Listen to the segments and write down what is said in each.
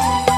Bye.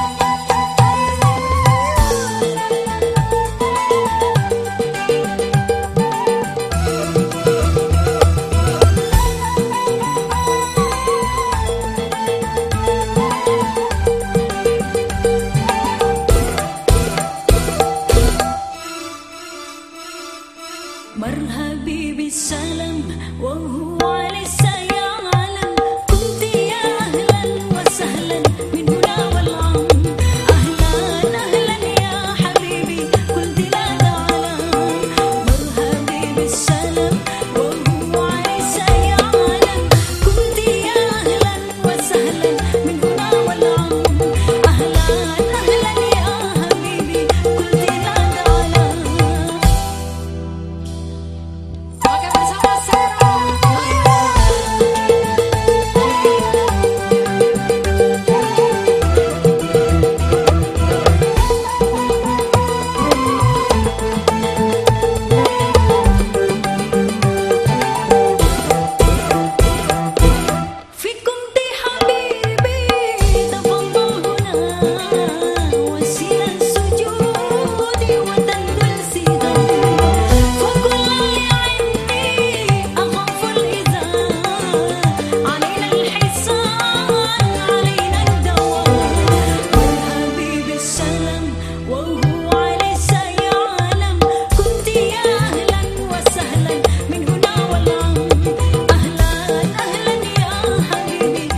baby.